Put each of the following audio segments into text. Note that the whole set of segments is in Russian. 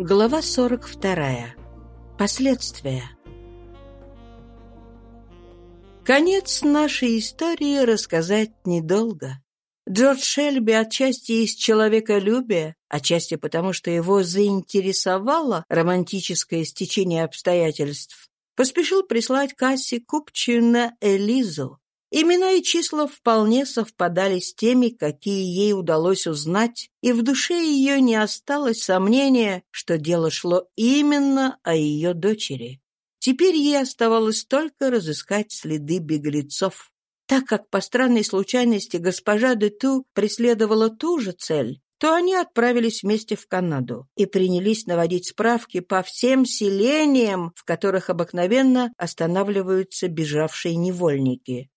Глава 42. Последствия. Конец нашей истории рассказать недолго. Джордж Шельби отчасти из человеколюбия, отчасти потому, что его заинтересовало романтическое стечение обстоятельств, поспешил прислать Касси купчую на Элизу, Имена и числа вполне совпадали с теми, какие ей удалось узнать, и в душе ее не осталось сомнения, что дело шло именно о ее дочери. Теперь ей оставалось только разыскать следы беглецов. Так как по странной случайности госпожа де Ту преследовала ту же цель, то они отправились вместе в Канаду и принялись наводить справки по всем селениям, в которых обыкновенно останавливаются бежавшие невольники.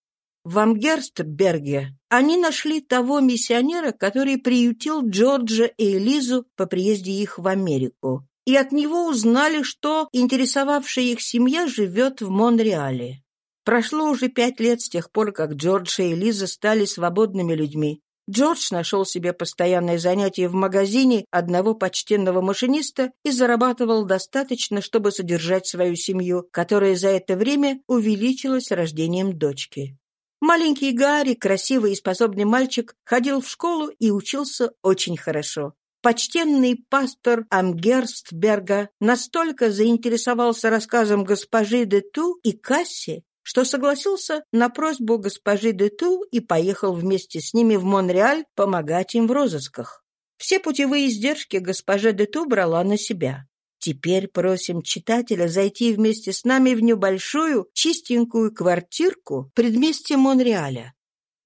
В Амгерстберге они нашли того миссионера, который приютил Джорджа и Элизу по приезде их в Америку, и от него узнали, что интересовавшая их семья живет в Монреале. Прошло уже пять лет с тех пор, как Джордж и Элиза стали свободными людьми. Джордж нашел себе постоянное занятие в магазине одного почтенного машиниста и зарабатывал достаточно, чтобы содержать свою семью, которая за это время увеличилась рождением дочки. Маленький Гарри, красивый и способный мальчик, ходил в школу и учился очень хорошо. Почтенный пастор Амгерстберга настолько заинтересовался рассказом госпожи де Ту и Касси, что согласился на просьбу госпожи де Ту и поехал вместе с ними в Монреаль помогать им в розысках. Все путевые издержки госпожа де Ту брала на себя. Теперь просим читателя зайти вместе с нами в небольшую, чистенькую квартирку предместье Монреаля.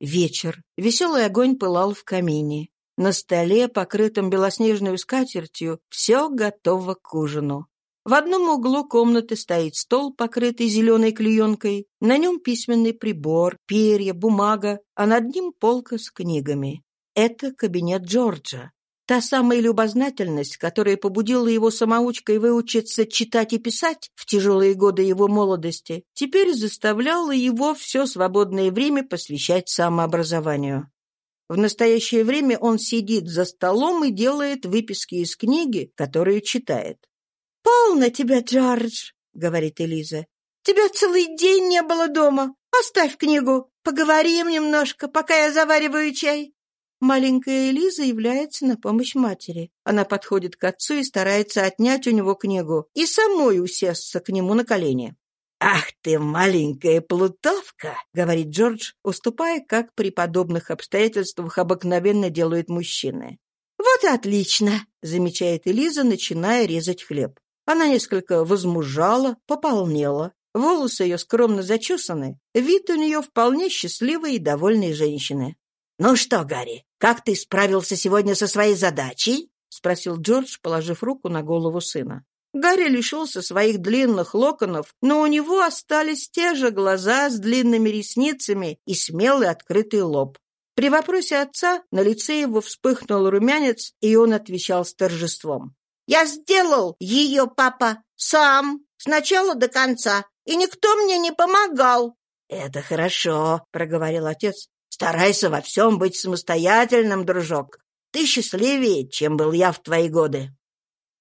Вечер. Веселый огонь пылал в камине. На столе, покрытом белоснежной скатертью, все готово к ужину. В одном углу комнаты стоит стол, покрытый зеленой клеенкой. На нем письменный прибор, перья, бумага, а над ним полка с книгами. Это кабинет Джорджа. Та самая любознательность, которая побудила его самоучкой выучиться читать и писать в тяжелые годы его молодости, теперь заставляла его все свободное время посвящать самообразованию. В настоящее время он сидит за столом и делает выписки из книги, которую читает. «Полно тебя, Джордж!» — говорит Элиза. «Тебя целый день не было дома. Оставь книгу. Поговорим немножко, пока я завариваю чай. Маленькая Элиза является на помощь матери. Она подходит к отцу и старается отнять у него книгу и самой усесться к нему на колени. «Ах ты, маленькая плутовка!» — говорит Джордж, уступая, как при подобных обстоятельствах обыкновенно делают мужчины. «Вот и отлично!» — замечает Элиза, начиная резать хлеб. Она несколько возмужала, пополнела. Волосы ее скромно зачесаны. Вид у нее вполне счастливой и довольной женщины. «Ну что, Гарри, как ты справился сегодня со своей задачей?» — спросил Джордж, положив руку на голову сына. Гарри лишился своих длинных локонов, но у него остались те же глаза с длинными ресницами и смелый открытый лоб. При вопросе отца на лице его вспыхнул румянец, и он отвечал с торжеством. «Я сделал ее, папа, сам, с начала до конца, и никто мне не помогал». «Это хорошо», — проговорил отец. Старайся во всем быть самостоятельным, дружок. Ты счастливее, чем был я в твои годы.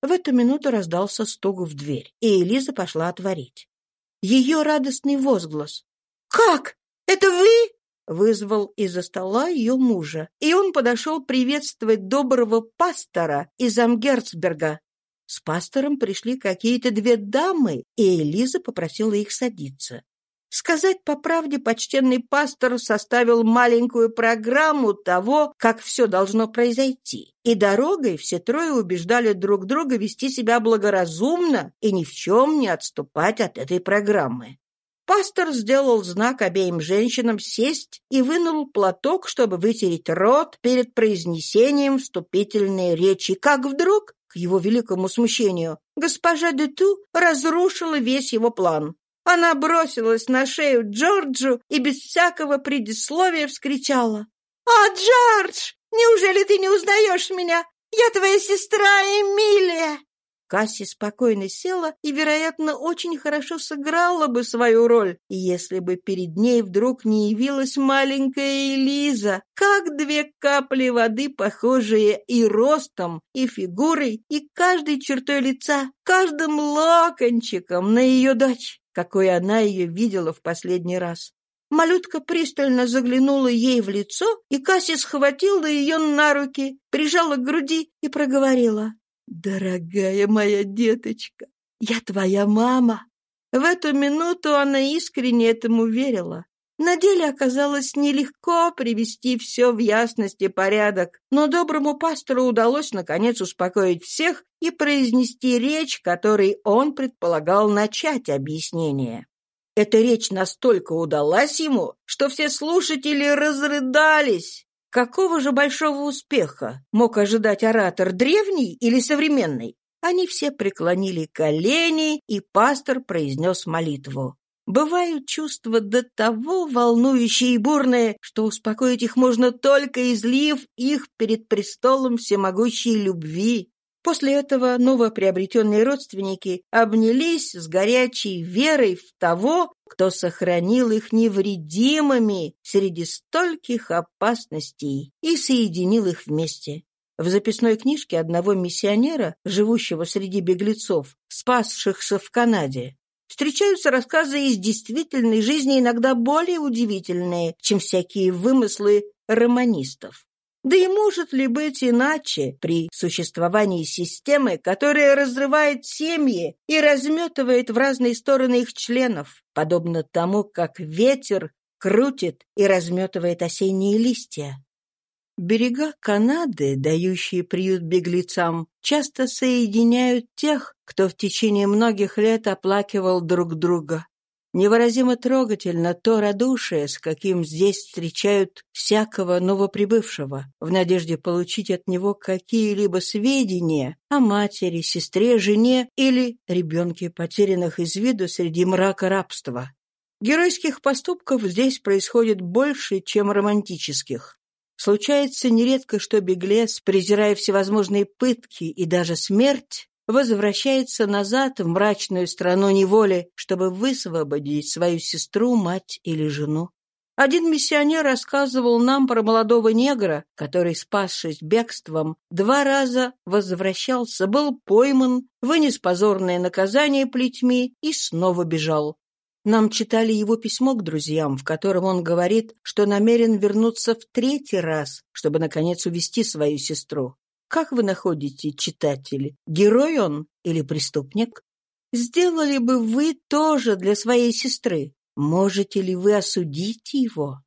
В эту минуту раздался стук в дверь, и Элиза пошла отворить. Ее радостный возглас «Как? Это вы?» вызвал из-за стола ее мужа, и он подошел приветствовать доброго пастора из Амгерцберга. С пастором пришли какие-то две дамы, и Элиза попросила их садиться. Сказать по правде, почтенный пастор составил маленькую программу того, как все должно произойти. И дорогой все трое убеждали друг друга вести себя благоразумно и ни в чем не отступать от этой программы. Пастор сделал знак обеим женщинам сесть и вынул платок, чтобы вытереть рот перед произнесением вступительной речи, как вдруг, к его великому смущению, госпожа Дету разрушила весь его план. Она бросилась на шею Джорджу и без всякого предисловия вскричала. «А, Джордж, неужели ты не узнаешь меня? Я твоя сестра Эмилия!» Касси спокойно села и, вероятно, очень хорошо сыграла бы свою роль, если бы перед ней вдруг не явилась маленькая Элиза, как две капли воды, похожие и ростом, и фигурой, и каждой чертой лица, каждым локончиком на ее дочь, какой она ее видела в последний раз. Малютка пристально заглянула ей в лицо, и Касси схватила ее на руки, прижала к груди и проговорила. «Дорогая моя деточка, я твоя мама». В эту минуту она искренне этому верила. На деле оказалось нелегко привести все в ясность и порядок, но доброму пастору удалось наконец успокоить всех и произнести речь, которой он предполагал начать объяснение. Эта речь настолько удалась ему, что все слушатели разрыдались. Какого же большого успеха мог ожидать оратор, древний или современный? Они все преклонили колени, и пастор произнес молитву. Бывают чувства до того волнующие и бурные, что успокоить их можно только излив их перед престолом всемогущей любви. После этого новоприобретенные родственники обнялись с горячей верой в того, кто сохранил их невредимыми среди стольких опасностей и соединил их вместе. В записной книжке одного миссионера, живущего среди беглецов, спасшихся в Канаде, встречаются рассказы из действительной жизни иногда более удивительные, чем всякие вымыслы романистов. Да и может ли быть иначе при существовании системы, которая разрывает семьи и разметывает в разные стороны их членов, подобно тому, как ветер крутит и разметывает осенние листья? Берега Канады, дающие приют беглецам, часто соединяют тех, кто в течение многих лет оплакивал друг друга. Невыразимо трогательно то радушие, с каким здесь встречают всякого новоприбывшего, в надежде получить от него какие-либо сведения о матери, сестре, жене или ребенке, потерянных из виду среди мрака рабства. Геройских поступков здесь происходит больше, чем романтических. Случается нередко, что беглец, презирая всевозможные пытки и даже смерть, возвращается назад в мрачную страну неволи, чтобы высвободить свою сестру, мать или жену. Один миссионер рассказывал нам про молодого негра, который, спасшись бегством, два раза возвращался, был пойман, вынес позорное наказание плетьми и снова бежал. Нам читали его письмо к друзьям, в котором он говорит, что намерен вернуться в третий раз, чтобы, наконец, увести свою сестру. Как вы находите, читатели, герой он или преступник? Сделали бы вы тоже для своей сестры? Можете ли вы осудить его?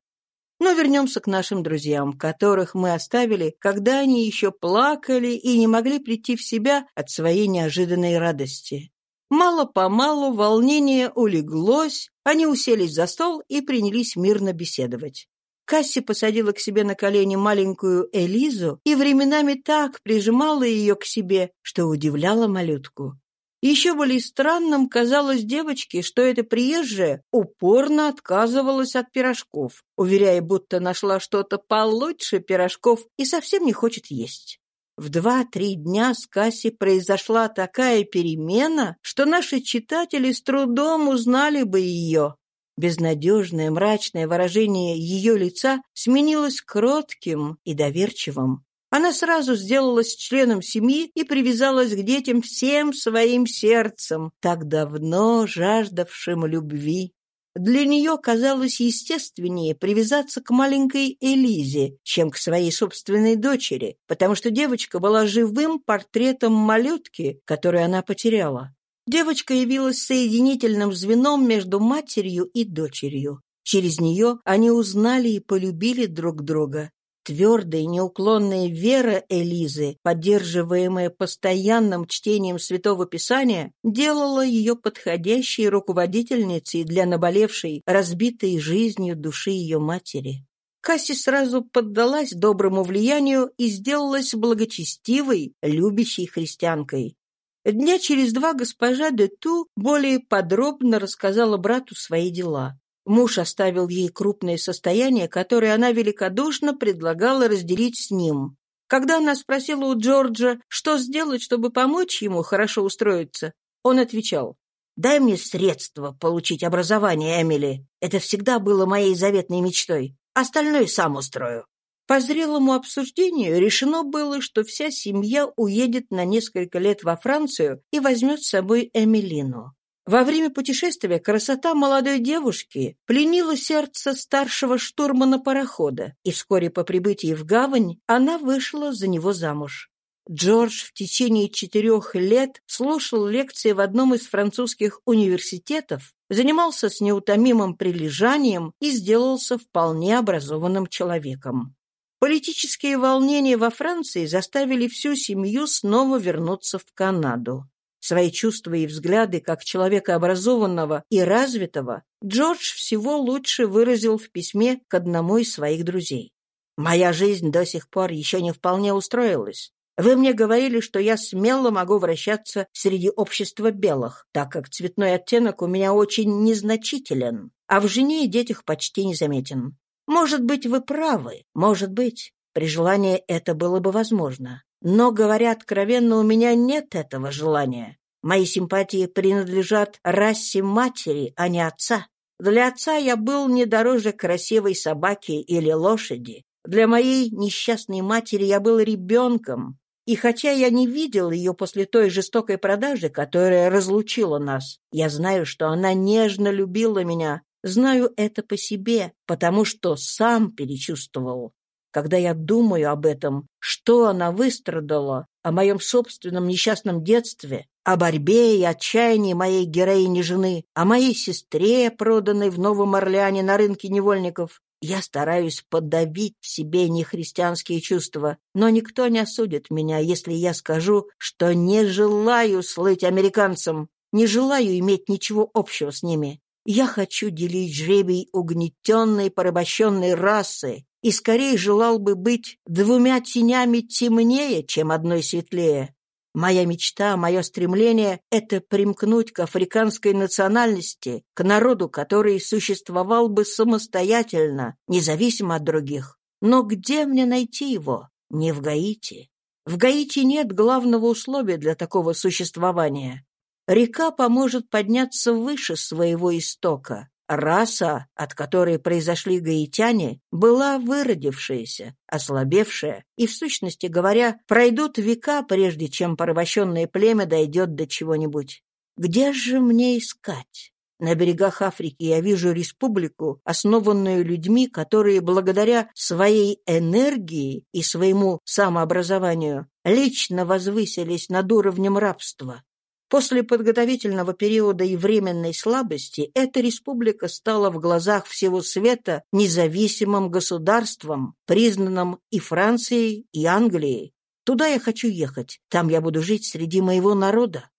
Но вернемся к нашим друзьям, которых мы оставили, когда они еще плакали и не могли прийти в себя от своей неожиданной радости. Мало-помалу волнение улеглось, они уселись за стол и принялись мирно беседовать. Касси посадила к себе на колени маленькую Элизу и временами так прижимала ее к себе, что удивляла малютку. Еще более странным казалось девочке, что эта приезжая упорно отказывалась от пирожков, уверяя, будто нашла что-то получше пирожков и совсем не хочет есть. В два-три дня с Касси произошла такая перемена, что наши читатели с трудом узнали бы ее. Безнадежное мрачное выражение ее лица сменилось кротким и доверчивым. Она сразу сделалась членом семьи и привязалась к детям всем своим сердцем, так давно жаждавшим любви. Для нее казалось естественнее привязаться к маленькой Элизе, чем к своей собственной дочери, потому что девочка была живым портретом малютки, которую она потеряла. Девочка явилась соединительным звеном между матерью и дочерью. Через нее они узнали и полюбили друг друга. Твердая неуклонная вера Элизы, поддерживаемая постоянным чтением Святого Писания, делала ее подходящей руководительницей для наболевшей, разбитой жизнью души ее матери. Касси сразу поддалась доброму влиянию и сделалась благочестивой, любящей христианкой. Дня через два госпожа де Ту более подробно рассказала брату свои дела. Муж оставил ей крупное состояние, которое она великодушно предлагала разделить с ним. Когда она спросила у Джорджа, что сделать, чтобы помочь ему хорошо устроиться, он отвечал, «Дай мне средства получить образование, Эмили. Это всегда было моей заветной мечтой. Остальное сам устрою». По зрелому обсуждению решено было, что вся семья уедет на несколько лет во Францию и возьмет с собой Эмилину. Во время путешествия красота молодой девушки пленила сердце старшего штурмана парохода, и вскоре по прибытии в гавань она вышла за него замуж. Джордж в течение четырех лет слушал лекции в одном из французских университетов, занимался с неутомимым прилежанием и сделался вполне образованным человеком. Политические волнения во Франции заставили всю семью снова вернуться в Канаду. Свои чувства и взгляды как человека образованного и развитого Джордж всего лучше выразил в письме к одному из своих друзей. «Моя жизнь до сих пор еще не вполне устроилась. Вы мне говорили, что я смело могу вращаться среди общества белых, так как цветной оттенок у меня очень незначителен, а в жене и детях почти незаметен. Может быть, вы правы, может быть. При желании это было бы возможно. Но, говоря откровенно, у меня нет этого желания. Мои симпатии принадлежат расе матери, а не отца. Для отца я был не дороже красивой собаки или лошади. Для моей несчастной матери я был ребенком. И хотя я не видел ее после той жестокой продажи, которая разлучила нас, я знаю, что она нежно любила меня. Знаю это по себе, потому что сам перечувствовал. Когда я думаю об этом, что она выстрадала, о моем собственном несчастном детстве, о борьбе и отчаянии моей героини-жены, о моей сестре, проданной в Новом Орлеане на рынке невольников, я стараюсь подавить в себе нехристианские чувства, но никто не осудит меня, если я скажу, что не желаю слыть американцам, не желаю иметь ничего общего с ними. Я хочу делить жребий угнетенной, порабощенной расы, и скорее желал бы быть двумя тенями темнее, чем одной светлее. Моя мечта, мое стремление — это примкнуть к африканской национальности, к народу, который существовал бы самостоятельно, независимо от других. Но где мне найти его? Не в Гаити. В Гаити нет главного условия для такого существования. Река поможет подняться выше своего истока. Раса, от которой произошли гаитяне, была выродившаяся, ослабевшая, и, в сущности говоря, пройдут века, прежде чем порабощенное племя дойдет до чего-нибудь. Где же мне искать? На берегах Африки я вижу республику, основанную людьми, которые благодаря своей энергии и своему самообразованию лично возвысились над уровнем рабства. После подготовительного периода и временной слабости эта республика стала в глазах всего света независимым государством, признанным и Францией, и Англией. Туда я хочу ехать, там я буду жить среди моего народа.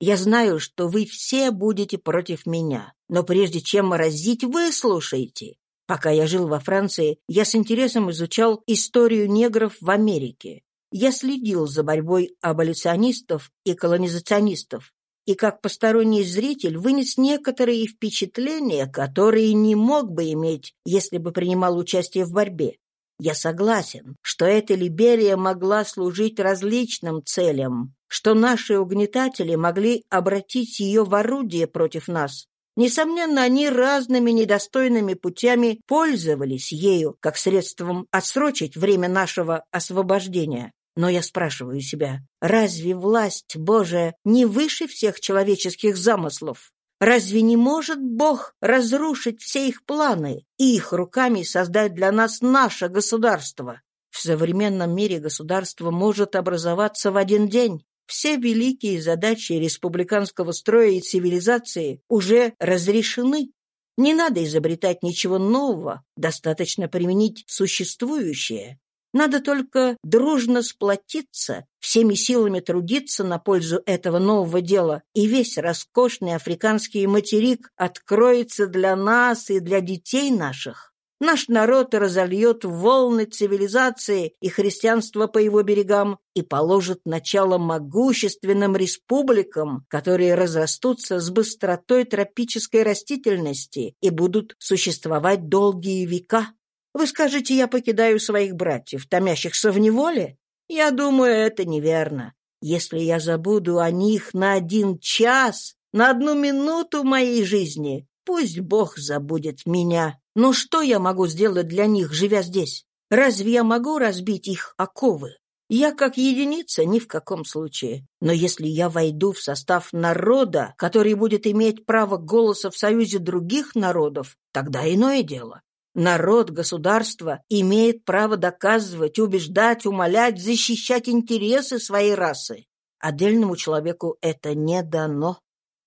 Я знаю, что вы все будете против меня, но прежде чем морозить, выслушайте. Пока я жил во Франции, я с интересом изучал историю негров в Америке. Я следил за борьбой аболиционистов и колонизационистов, и как посторонний зритель вынес некоторые впечатления, которые не мог бы иметь, если бы принимал участие в борьбе. Я согласен, что эта Либерия могла служить различным целям, что наши угнетатели могли обратить ее в орудие против нас. Несомненно, они разными недостойными путями пользовались ею как средством отсрочить время нашего освобождения. Но я спрашиваю себя, разве власть Божия не выше всех человеческих замыслов? Разве не может Бог разрушить все их планы и их руками создать для нас наше государство? В современном мире государство может образоваться в один день. Все великие задачи республиканского строя и цивилизации уже разрешены. Не надо изобретать ничего нового, достаточно применить существующее. Надо только дружно сплотиться, всеми силами трудиться на пользу этого нового дела, и весь роскошный африканский материк откроется для нас и для детей наших. Наш народ разольет волны цивилизации и христианства по его берегам и положит начало могущественным республикам, которые разрастутся с быстротой тропической растительности и будут существовать долгие века. Вы скажете, я покидаю своих братьев, томящихся в неволе? Я думаю, это неверно. Если я забуду о них на один час, на одну минуту моей жизни, пусть Бог забудет меня. Но что я могу сделать для них, живя здесь? Разве я могу разбить их оковы? Я как единица ни в каком случае. Но если я войду в состав народа, который будет иметь право голоса в союзе других народов, тогда иное дело. Народ, государство имеет право доказывать, убеждать, умолять, защищать интересы своей расы. Отдельному человеку это не дано.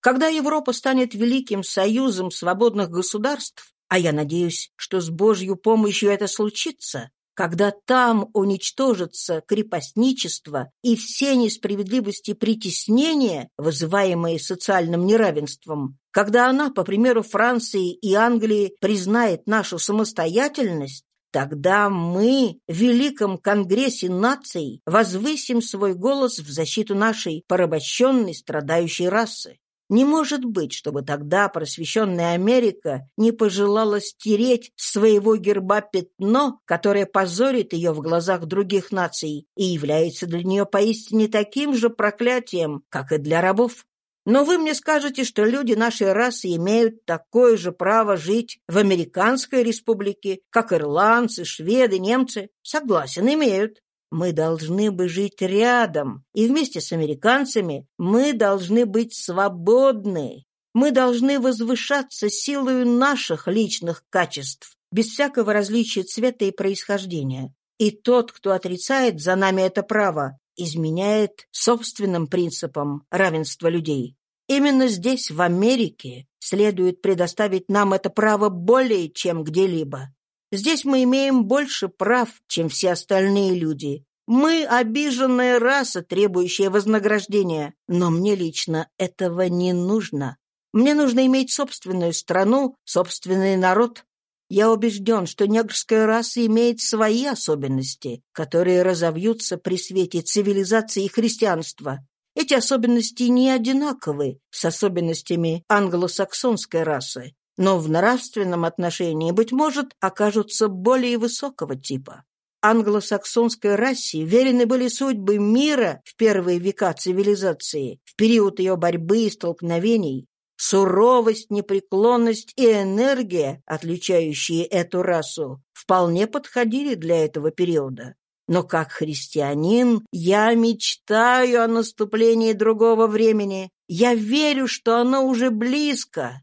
Когда Европа станет великим союзом свободных государств, а я надеюсь, что с Божью помощью это случится, когда там уничтожится крепостничество и все несправедливости притеснения, вызываемые социальным неравенством, когда она, по примеру Франции и Англии, признает нашу самостоятельность, тогда мы в Великом Конгрессе наций возвысим свой голос в защиту нашей порабощенной страдающей расы. Не может быть, чтобы тогда просвещенная Америка не пожелала стереть своего герба пятно, которое позорит ее в глазах других наций и является для нее поистине таким же проклятием, как и для рабов. Но вы мне скажете, что люди нашей расы имеют такое же право жить в Американской республике, как ирландцы, шведы, немцы. Согласен, имеют. Мы должны бы жить рядом, и вместе с американцами мы должны быть свободны. Мы должны возвышаться силою наших личных качеств, без всякого различия цвета и происхождения. И тот, кто отрицает за нами это право, изменяет собственным принципам равенства людей. Именно здесь, в Америке, следует предоставить нам это право более чем где-либо. Здесь мы имеем больше прав, чем все остальные люди. Мы обиженная раса, требующая вознаграждения. Но мне лично этого не нужно. Мне нужно иметь собственную страну, собственный народ. Я убежден, что негрская раса имеет свои особенности, которые разовьются при свете цивилизации и христианства. Эти особенности не одинаковы с особенностями англосаксонской расы но в нравственном отношении, быть может, окажутся более высокого типа. Англосаксонской расе верены были судьбы мира в первые века цивилизации, в период ее борьбы и столкновений. Суровость, непреклонность и энергия, отличающие эту расу, вполне подходили для этого периода. Но как христианин я мечтаю о наступлении другого времени. Я верю, что оно уже близко,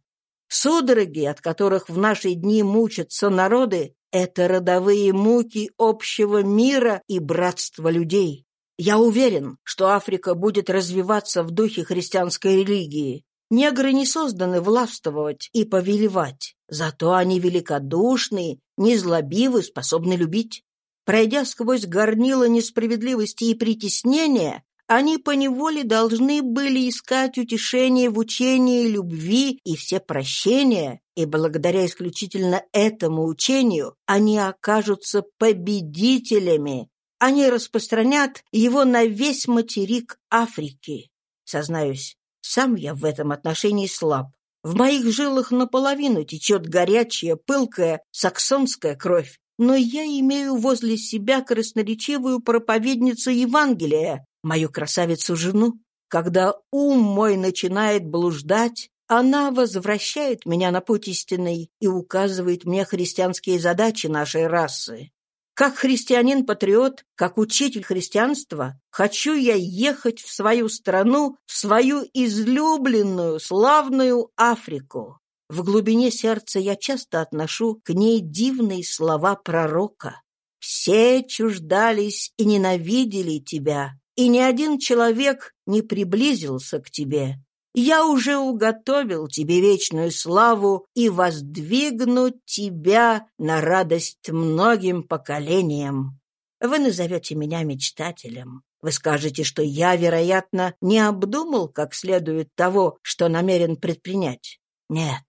Судороги, от которых в наши дни мучатся народы, это родовые муки общего мира и братства людей. Я уверен, что Африка будет развиваться в духе христианской религии. Негры не созданы властвовать и повелевать, зато они великодушны, незлобивы, способны любить. Пройдя сквозь горнило несправедливости и притеснения, они поневоле должны были искать утешение в учении любви и все прощения, и благодаря исключительно этому учению они окажутся победителями. Они распространят его на весь материк Африки. Сознаюсь, сам я в этом отношении слаб. В моих жилах наполовину течет горячая, пылкая саксонская кровь, но я имею возле себя красноречивую проповедницу Евангелия, мою красавицу-жену. Когда ум мой начинает блуждать, она возвращает меня на путь истинный и указывает мне христианские задачи нашей расы. Как христианин-патриот, как учитель христианства, хочу я ехать в свою страну, в свою излюбленную, славную Африку. В глубине сердца я часто отношу к ней дивные слова пророка. «Все чуждались и ненавидели тебя, и ни один человек не приблизился к тебе. Я уже уготовил тебе вечную славу и воздвигну тебя на радость многим поколениям. Вы назовете меня мечтателем. Вы скажете, что я, вероятно, не обдумал как следует того, что намерен предпринять. Нет,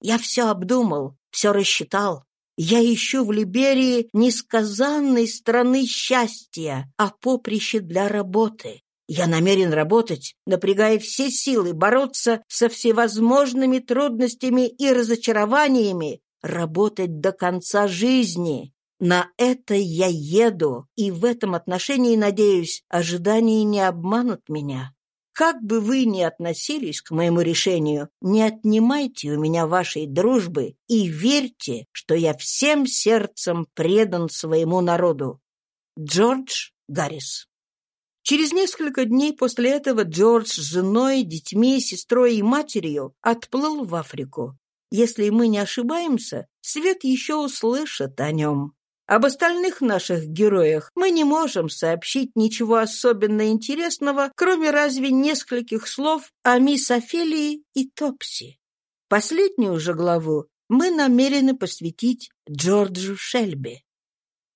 я все обдумал, все рассчитал. Я ищу в Либерии несказанной страны счастья, а поприще для работы. Я намерен работать, напрягая все силы, бороться со всевозможными трудностями и разочарованиями, работать до конца жизни. На это я еду, и в этом отношении, надеюсь, ожидания не обманут меня. Как бы вы ни относились к моему решению, не отнимайте у меня вашей дружбы и верьте, что я всем сердцем предан своему народу. Джордж Гаррис Через несколько дней после этого Джордж с женой, детьми, сестрой и матерью отплыл в Африку. Если мы не ошибаемся, свет еще услышит о нем. Об остальных наших героях мы не можем сообщить ничего особенно интересного, кроме разве нескольких слов о мисс Офелии и Топси. Последнюю же главу мы намерены посвятить Джорджу Шельби.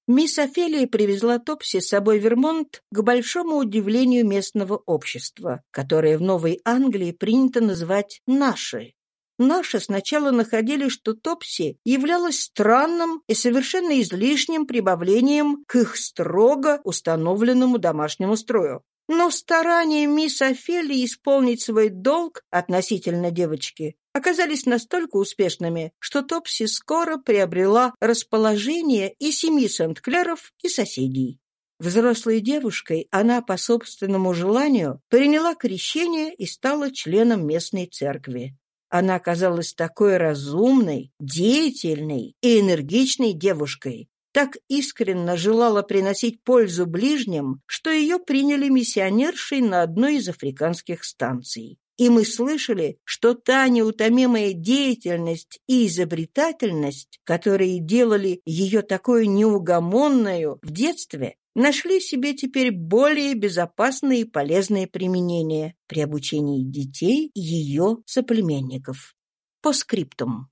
Мисс Офелия привезла Топси с собой в Вермонт к большому удивлению местного общества, которое в Новой Англии принято называть «наши». Наши сначала находили, что Топси являлась странным и совершенно излишним прибавлением к их строго установленному домашнему строю. Но старания мисс Офелии исполнить свой долг относительно девочки оказались настолько успешными, что Топси скоро приобрела расположение и семьи Сент-Клеров, и соседей. Взрослой девушкой она по собственному желанию приняла крещение и стала членом местной церкви. Она оказалась такой разумной, деятельной и энергичной девушкой, так искренне желала приносить пользу ближним, что ее приняли миссионершей на одной из африканских станций. И мы слышали, что та неутомимая деятельность и изобретательность, которые делали ее такой неугомонную в детстве, нашли себе теперь более безопасные и полезные применения при обучении детей и ее соплеменников. По скриптум.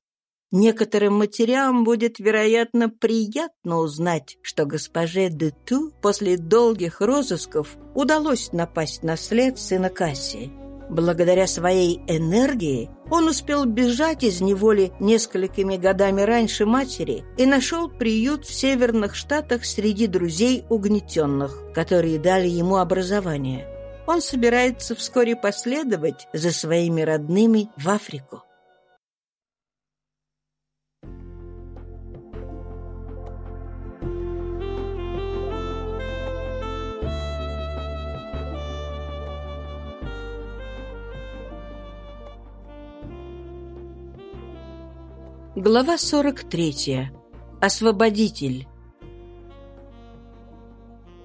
Некоторым матерям будет, вероятно, приятно узнать, что госпоже де Ту после долгих розысков удалось напасть на след сына Кассии, Благодаря своей энергии он успел бежать из неволи несколькими годами раньше матери и нашел приют в северных штатах среди друзей угнетенных, которые дали ему образование. Он собирается вскоре последовать за своими родными в Африку. Глава 43. Освободитель.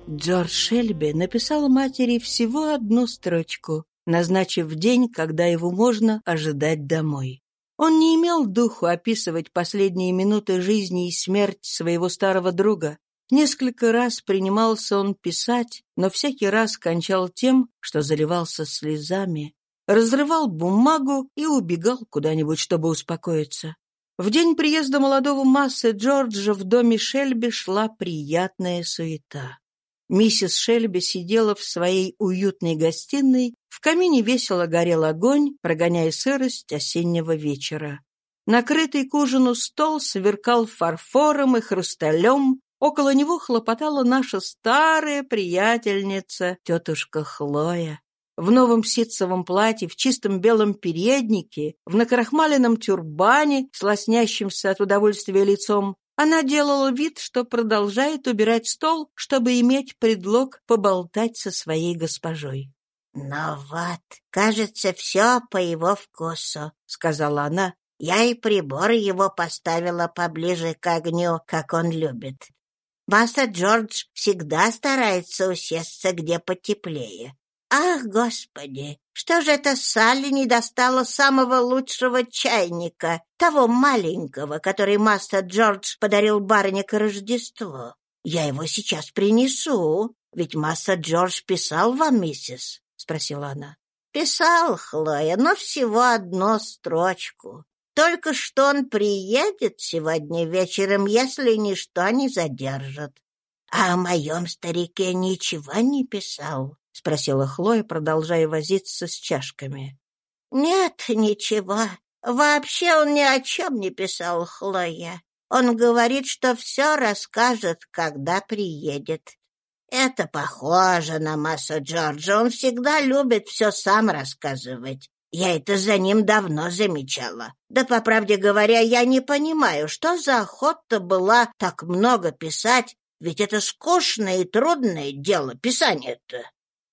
Джордж Шельби написал матери всего одну строчку, назначив день, когда его можно ожидать домой. Он не имел духу описывать последние минуты жизни и смерть своего старого друга. Несколько раз принимался он писать, но всякий раз кончал тем, что заливался слезами, разрывал бумагу и убегал куда-нибудь, чтобы успокоиться. В день приезда молодого массы Джорджа в доме Шельби шла приятная суета. Миссис Шельби сидела в своей уютной гостиной, в камине весело горел огонь, прогоняя сырость осеннего вечера. Накрытый к ужину стол сверкал фарфором и хрусталем, около него хлопотала наша старая приятельница, тетушка Хлоя. В новом ситцевом платье, в чистом белом переднике, в накрахмаленном тюрбане, с от удовольствия лицом, она делала вид, что продолжает убирать стол, чтобы иметь предлог поболтать со своей госпожой. «Ну вот, кажется, все по его вкусу», — сказала она. «Я и прибор его поставила поближе к огню, как он любит. Масса Джордж всегда старается усесться где потеплее. Ах, Господи! Что же это Салли не достала самого лучшего чайника, того маленького, который мастер Джордж подарил барыне к Рождеству? Я его сейчас принесу, ведь мастер Джордж писал вам, миссис, — спросила она. Писал, Хлоя, но всего одну строчку. Только что он приедет сегодня вечером, если ничто не задержит. А о моем старике ничего не писал. — спросила Хлоя, продолжая возиться с чашками. «Нет, ничего. Вообще он ни о чем не писал, Хлоя. Он говорит, что все расскажет, когда приедет. Это похоже на массу Джорджа. Он всегда любит все сам рассказывать. Я это за ним давно замечала. Да, по правде говоря, я не понимаю, что за охота была так много писать, ведь это скучное и трудное дело, писание-то.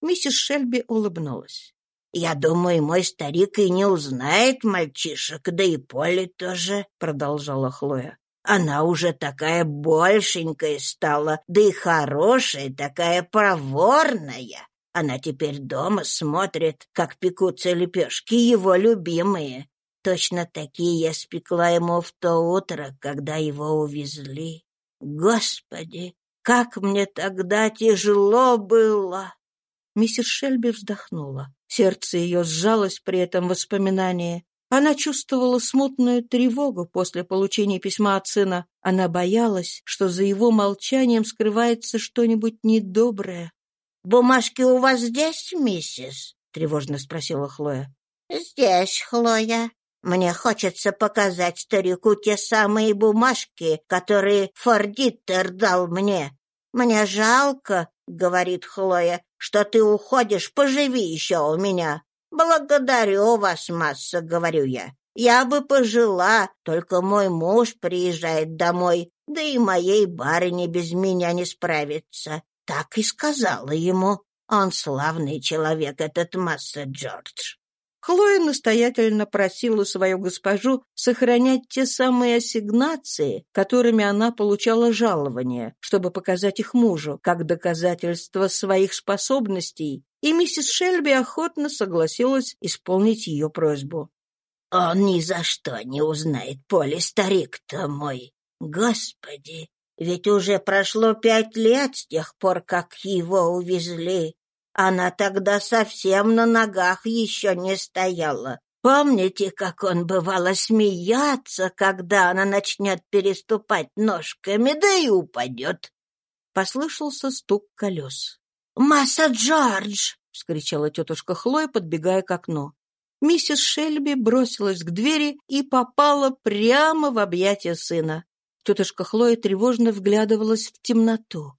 Миссис Шельби улыбнулась. «Я думаю, мой старик и не узнает мальчишек, да и Поле тоже», — продолжала Хлоя. «Она уже такая большенькая стала, да и хорошая, такая проворная. Она теперь дома смотрит, как пекутся лепешки его любимые. Точно такие я спекла ему в то утро, когда его увезли. Господи, как мне тогда тяжело было!» Миссис Шельби вздохнула. Сердце ее сжалось при этом воспоминании. Она чувствовала смутную тревогу после получения письма от сына. Она боялась, что за его молчанием скрывается что-нибудь недоброе. «Бумажки у вас здесь, миссис?» — тревожно спросила Хлоя. «Здесь, Хлоя. Мне хочется показать старику те самые бумажки, которые Фордиттер дал мне. Мне жалко, — говорит Хлоя, — что ты уходишь, поживи еще у меня. Благодарю вас, масса, — говорю я. Я бы пожила, только мой муж приезжает домой, да и моей барыне без меня не справится. Так и сказала ему. Он славный человек, этот масса Джордж. Хлоя настоятельно просила свою госпожу сохранять те самые ассигнации, которыми она получала жалование, чтобы показать их мужу, как доказательство своих способностей, и миссис Шельби охотно согласилась исполнить ее просьбу. «Он ни за что не узнает, Поле, старик-то мой! Господи, ведь уже прошло пять лет с тех пор, как его увезли. Она тогда совсем на ногах еще не стояла. Помните, как он бывало смеяться, когда она начнет переступать ножками, да и упадет? Послышался стук колес. «Масса Джордж!» — вскричала тетушка Хлоя, подбегая к окну. Миссис Шельби бросилась к двери и попала прямо в объятия сына. Тетушка Хлоя тревожно вглядывалась в темноту.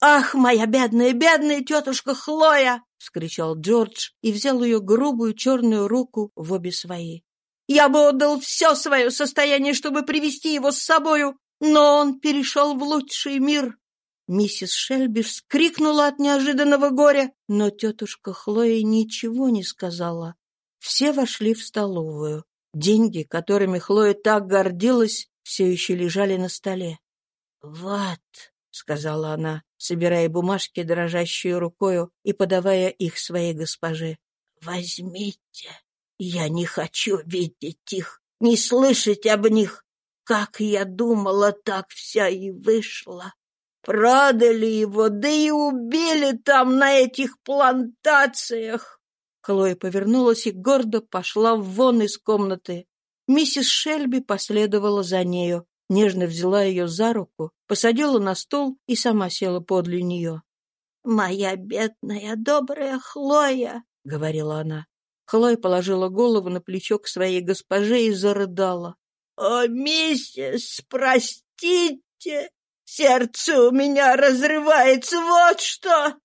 «Ах, моя бедная, бедная тетушка Хлоя!» — вскричал Джордж и взял ее грубую черную руку в обе свои. «Я бы отдал все свое состояние, чтобы привести его с собою, но он перешел в лучший мир». Миссис Шельби вскрикнула от неожиданного горя, но тетушка Хлоя ничего не сказала. Все вошли в столовую. Деньги, которыми Хлоя так гордилась, все еще лежали на столе. «Вот», — сказала она, собирая бумажки дрожащей рукою и подавая их своей госпоже. «Возьмите. Я не хочу видеть их, не слышать об них. Как я думала, так вся и вышла. Продали его, да и убили там на этих плантациях!» Хлоя повернулась и гордо пошла вон из комнаты. Миссис Шельби последовала за нею нежно взяла ее за руку, посадила на стол и сама села подле нее. «Моя бедная, добрая Хлоя!» — говорила она. Хлоя положила голову на плечо к своей госпоже и зарыдала. «О, миссис, простите! Сердце у меня разрывается, вот что!»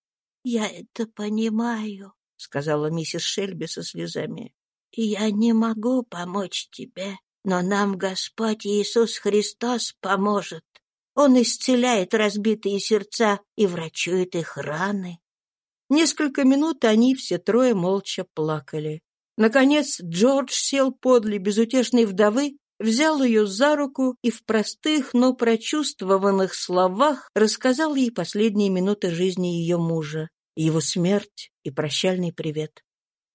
«Я это понимаю», — сказала миссис Шельби со слезами. «Я не могу помочь тебе. Но нам Господь Иисус Христос поможет. Он исцеляет разбитые сердца и врачует их раны. Несколько минут они все трое молча плакали. Наконец Джордж сел подле безутешной вдовы, взял ее за руку и в простых, но прочувствованных словах рассказал ей последние минуты жизни ее мужа, его смерть и прощальный привет.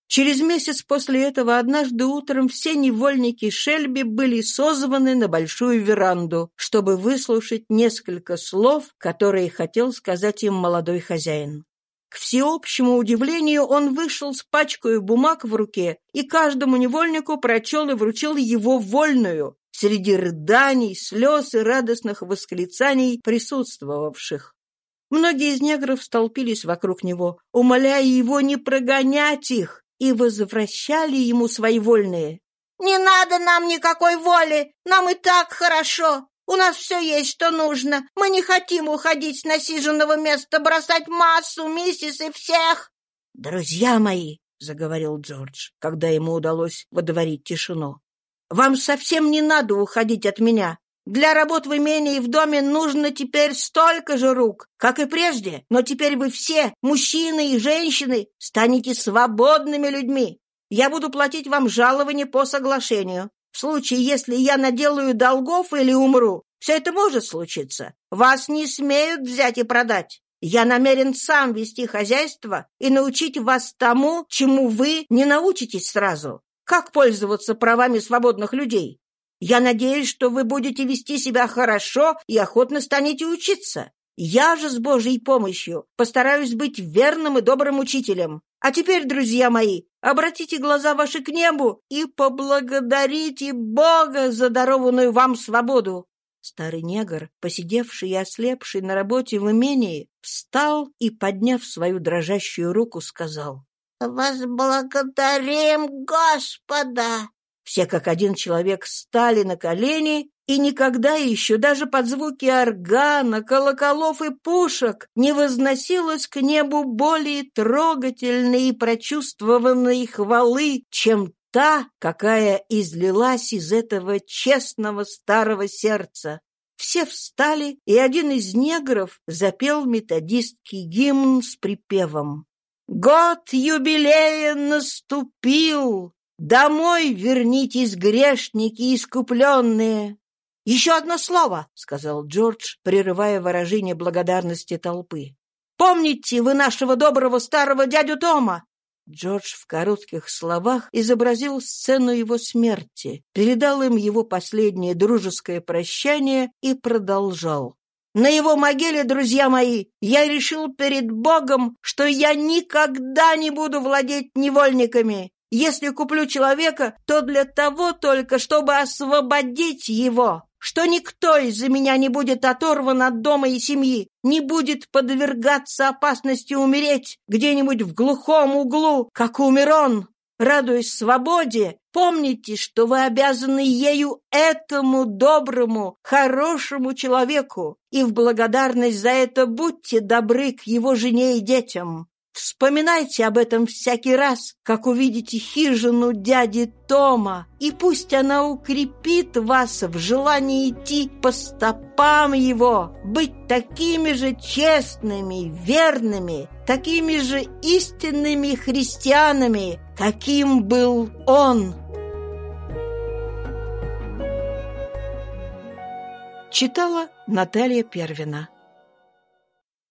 Через месяц после этого однажды утром все невольники Шельби были созваны на большую веранду, чтобы выслушать несколько слов, которые хотел сказать им молодой хозяин. К всеобщему удивлению он вышел с пачкой бумаг в руке и каждому невольнику прочел и вручил его вольную среди рыданий, слез и радостных восклицаний присутствовавших. Многие из негров столпились вокруг него, умоляя его не прогонять их, и возвращали ему свои вольные. «Не надо нам никакой воли, нам и так хорошо. У нас все есть, что нужно. Мы не хотим уходить с насиженного места, бросать массу, миссис и всех». «Друзья мои», — заговорил Джордж, когда ему удалось водворить тишину. «Вам совсем не надо уходить от меня. Для работ в имении и в доме нужно теперь столько же рук, как и прежде, но теперь вы все, мужчины и женщины, станете свободными людьми. Я буду платить вам жалование по соглашению. В случае, если я наделаю долгов или умру, все это может случиться. Вас не смеют взять и продать. Я намерен сам вести хозяйство и научить вас тому, чему вы не научитесь сразу. Как пользоваться правами свободных людей? Я надеюсь, что вы будете вести себя хорошо и охотно станете учиться. Я же с Божьей помощью постараюсь быть верным и добрым учителем. А теперь, друзья мои, обратите глаза ваши к небу и поблагодарите Бога за дарованную вам свободу. Старый негр, посидевший и ослепший на работе в имении, встал и, подняв свою дрожащую руку, сказал «Возблагодарим Господа!» Все как один человек встали на колени, и никогда еще даже под звуки органа, колоколов и пушек не возносилось к небу более трогательной и прочувствованной хвалы, чем та, какая излилась из этого честного старого сердца. Все встали, и один из негров запел методистский гимн с припевом. «Год юбилея наступил! Домой вернитесь, грешники искупленные!» «Еще одно слово», — сказал Джордж, прерывая выражение благодарности толпы. «Помните вы нашего доброго старого дядю Тома? Джордж в коротких словах изобразил сцену его смерти, передал им его последнее дружеское прощание и продолжал. «На его могиле, друзья мои, я решил перед Богом, что я никогда не буду владеть невольниками. Если куплю человека, то для того только, чтобы освободить его что никто из-за меня не будет оторван от дома и семьи, не будет подвергаться опасности умереть где-нибудь в глухом углу, как умер он. Радуясь свободе, помните, что вы обязаны ею этому доброму, хорошему человеку, и в благодарность за это будьте добры к его жене и детям. Вспоминайте об этом всякий раз, как увидите хижину дяди Тома, и пусть она укрепит вас в желании идти по стопам его, быть такими же честными, верными, такими же истинными христианами, каким был он. Читала Наталья Первина